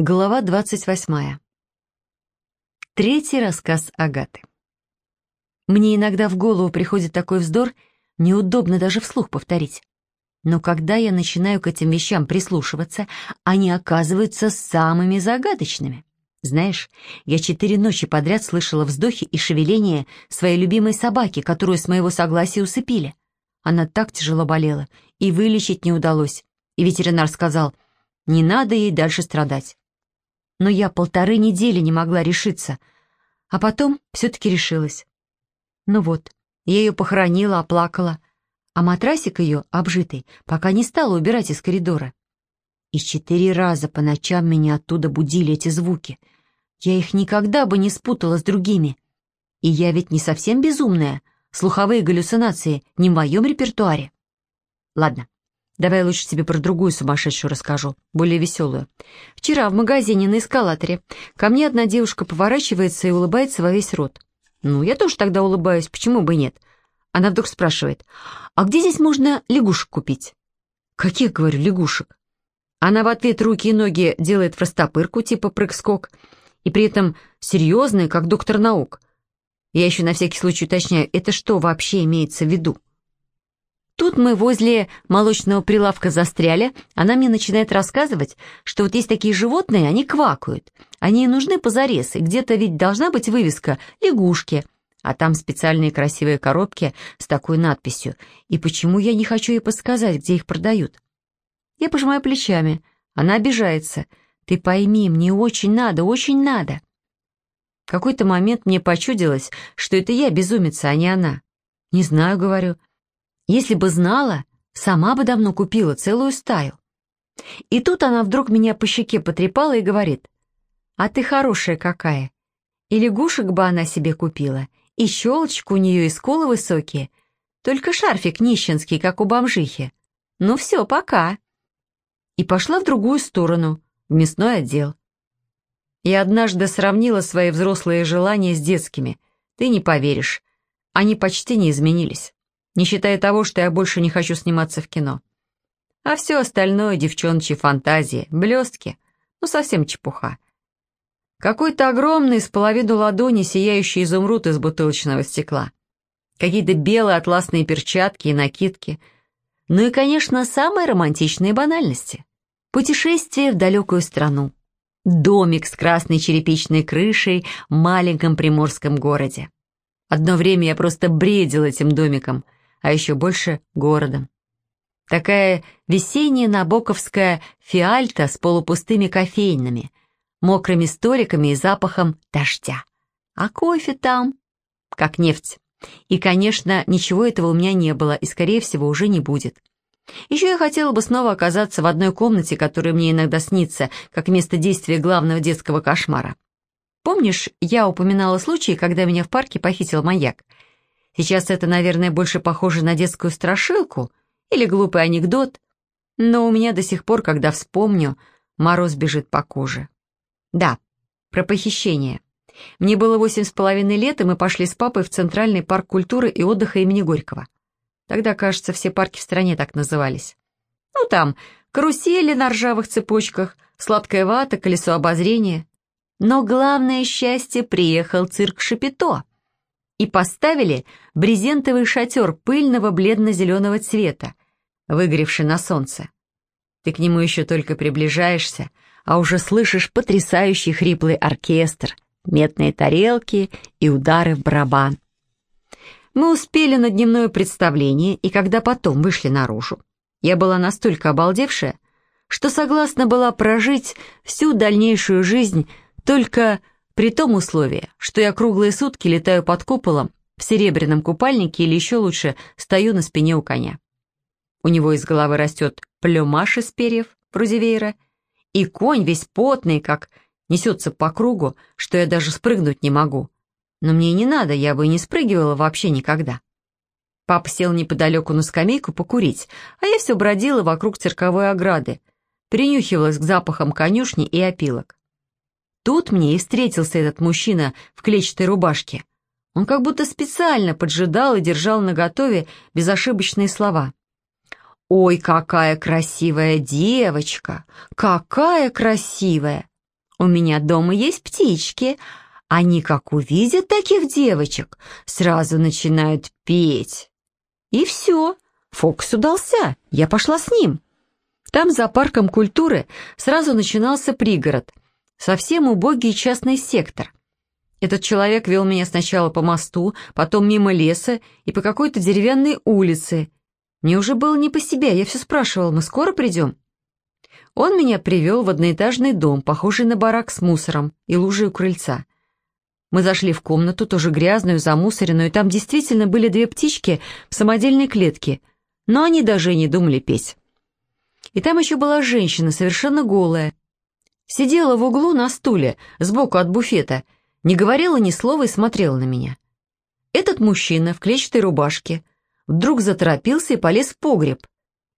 Глава 28. Третий рассказ Агаты. Мне иногда в голову приходит такой вздор, неудобно даже вслух повторить. Но когда я начинаю к этим вещам прислушиваться, они оказываются самыми загадочными. Знаешь, я четыре ночи подряд слышала вздохи и шевеление своей любимой собаки, которую с моего согласия усыпили. Она так тяжело болела, и вылечить не удалось. И ветеринар сказал, не надо ей дальше страдать но я полторы недели не могла решиться, а потом все-таки решилась. Ну вот, я ее похоронила, оплакала, а матрасик ее, обжитый, пока не стала убирать из коридора. И четыре раза по ночам меня оттуда будили эти звуки. Я их никогда бы не спутала с другими. И я ведь не совсем безумная. Слуховые галлюцинации не в моем репертуаре. Ладно, Давай лучше тебе про другую сумасшедшую расскажу, более веселую. Вчера в магазине на эскалаторе ко мне одна девушка поворачивается и улыбается во весь рот. Ну, я тоже тогда улыбаюсь, почему бы нет? Она вдруг спрашивает, а где здесь можно лягушек купить? Каких, говорю, лягушек? Она в ответ руки и ноги делает в растопырку, типа прыг-скок, и при этом серьезная, как доктор наук. Я еще на всякий случай уточняю, это что вообще имеется в виду? Тут мы возле молочного прилавка застряли, она мне начинает рассказывать, что вот есть такие животные, они квакают. Они нужны позарез, и где-то ведь должна быть вывеска «лягушки», а там специальные красивые коробки с такой надписью. И почему я не хочу ей подсказать, где их продают? Я пожимаю плечами. Она обижается. «Ты пойми, мне очень надо, очень надо». В какой-то момент мне почудилось, что это я безумица, а не она. «Не знаю», — говорю, — если бы знала, сама бы давно купила целую стаю. И тут она вдруг меня по щеке потрепала и говорит, «А ты хорошая какая! И лягушек бы она себе купила, и щелочку у нее, и скулы высокие, только шарфик нищенский, как у бомжихи. Ну все, пока!» И пошла в другую сторону, в мясной отдел. Я однажды сравнила свои взрослые желания с детскими. Ты не поверишь, они почти не изменились не считая того, что я больше не хочу сниматься в кино. А все остальное — девчоночьи фантазии, блестки, ну совсем чепуха. Какой-то огромный с половину ладони сияющий изумруд из бутылочного стекла. Какие-то белые атласные перчатки и накидки. Ну и, конечно, самые романтичные банальности. Путешествие в далекую страну. Домик с красной черепичной крышей в маленьком приморском городе. Одно время я просто бредил этим домиком — а еще больше городом. Такая весенняя набоковская фиальта с полупустыми кофейными, мокрыми столиками и запахом дождя. А кофе там, как нефть. И, конечно, ничего этого у меня не было и, скорее всего, уже не будет. Еще я хотела бы снова оказаться в одной комнате, которая мне иногда снится, как место действия главного детского кошмара. Помнишь, я упоминала случай, когда меня в парке похитил маньяк? Сейчас это, наверное, больше похоже на детскую страшилку или глупый анекдот, но у меня до сих пор, когда вспомню, мороз бежит по коже. Да, про похищение. Мне было восемь с половиной лет, и мы пошли с папой в Центральный парк культуры и отдыха имени Горького. Тогда, кажется, все парки в стране так назывались. Ну, там, карусели на ржавых цепочках, сладкая вата, колесо обозрения. Но главное счастье приехал цирк Шапито и поставили брезентовый шатер пыльного бледно-зеленого цвета, выгоревший на солнце. Ты к нему еще только приближаешься, а уже слышишь потрясающий хриплый оркестр, метные тарелки и удары в барабан. Мы успели на дневное представление, и когда потом вышли наружу, я была настолько обалдевшая, что согласна была прожить всю дальнейшую жизнь только при том условии, что я круглые сутки летаю под куполом в серебряном купальнике или еще лучше стою на спине у коня. У него из головы растет плюмаш из перьев, вроде веера, и конь весь потный, как несется по кругу, что я даже спрыгнуть не могу. Но мне и не надо, я бы и не спрыгивала вообще никогда. Папа сел неподалеку на скамейку покурить, а я все бродила вокруг цирковой ограды, принюхивалась к запахам конюшни и опилок. Тут мне и встретился этот мужчина в клетчатой рубашке. Он как будто специально поджидал и держал наготове безошибочные слова. «Ой, какая красивая девочка! Какая красивая!» У меня дома есть птички. Они, как увидят таких девочек, сразу начинают петь. И все, фокус удался, я пошла с ним. Там, за парком культуры, сразу начинался пригород, совсем убогий частный сектор. Этот человек вел меня сначала по мосту, потом мимо леса и по какой-то деревянной улице. Мне уже было не по себе, я все спрашивал, мы скоро придем? Он меня привел в одноэтажный дом, похожий на барак с мусором и лужей у крыльца. Мы зашли в комнату, тоже грязную, замусоренную, и там действительно были две птички в самодельной клетке, но они даже и не думали петь. И там еще была женщина, совершенно голая. Сидела в углу на стуле, сбоку от буфета, не говорила ни слова и смотрела на меня. Этот мужчина в клетчатой рубашке вдруг заторопился и полез в погреб.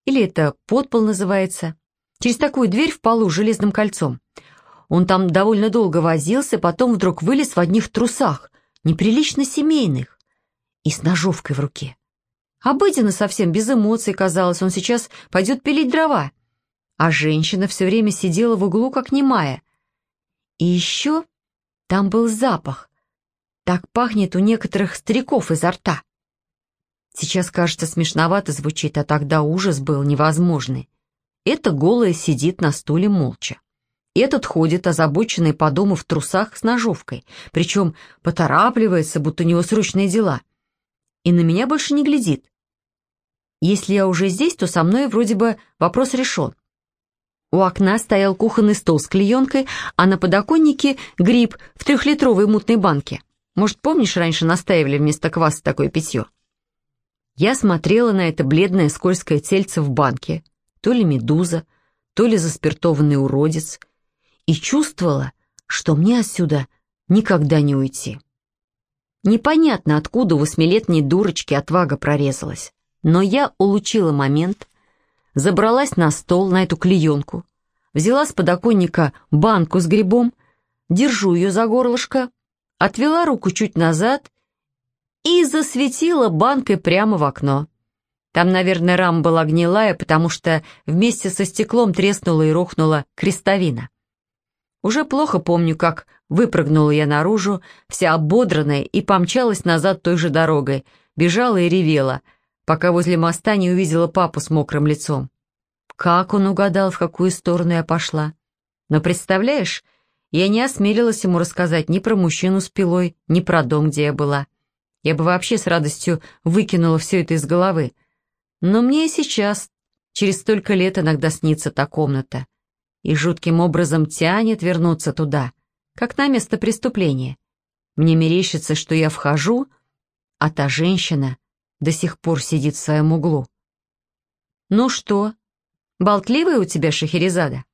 Или это подпол называется. Через такую дверь в полу с железным кольцом. Он там довольно долго возился, потом вдруг вылез в одних трусах, неприлично семейных, и с ножовкой в руке. Обыденно совсем, без эмоций, казалось, он сейчас пойдет пилить дрова. А женщина все время сидела в углу, как немая. И еще там был запах. Так пахнет у некоторых стариков изо рта. Сейчас, кажется, смешновато звучит, а тогда ужас был невозможный. Эта голая сидит на стуле молча. Этот ходит, озабоченный по дому в трусах с ножовкой, причем поторапливается, будто у него срочные дела. И на меня больше не глядит. Если я уже здесь, то со мной вроде бы вопрос решен. У окна стоял кухонный стол с клеенкой, а на подоконнике гриб в трехлитровой мутной банке. Может, помнишь, раньше настаивали вместо кваса такое питье? Я смотрела на это бледное скользкое тельце в банке, то ли медуза, то ли заспиртованный уродец, и чувствовала, что мне отсюда никогда не уйти. Непонятно, откуда у восьмилетней дурочки отвага прорезалась, но я улучила момент, забралась на стол, на эту клеенку, взяла с подоконника банку с грибом, держу ее за горлышко, отвела руку чуть назад и засветила банкой прямо в окно. Там, наверное, рама была гнилая, потому что вместе со стеклом треснула и рухнула крестовина. Уже плохо помню, как выпрыгнула я наружу, вся ободранная, и помчалась назад той же дорогой, бежала и ревела, пока возле моста не увидела папу с мокрым лицом. Как он угадал, в какую сторону я пошла? Но представляешь, я не осмелилась ему рассказать ни про мужчину с пилой, ни про дом, где я была. Я бы вообще с радостью выкинула все это из головы. Но мне и сейчас, через столько лет, иногда снится та комната. И жутким образом тянет вернуться туда, как на место преступления. Мне мерещится, что я вхожу, а та женщина до сих пор сидит в своем углу. «Ну что, болтливая у тебя Шахерезада?»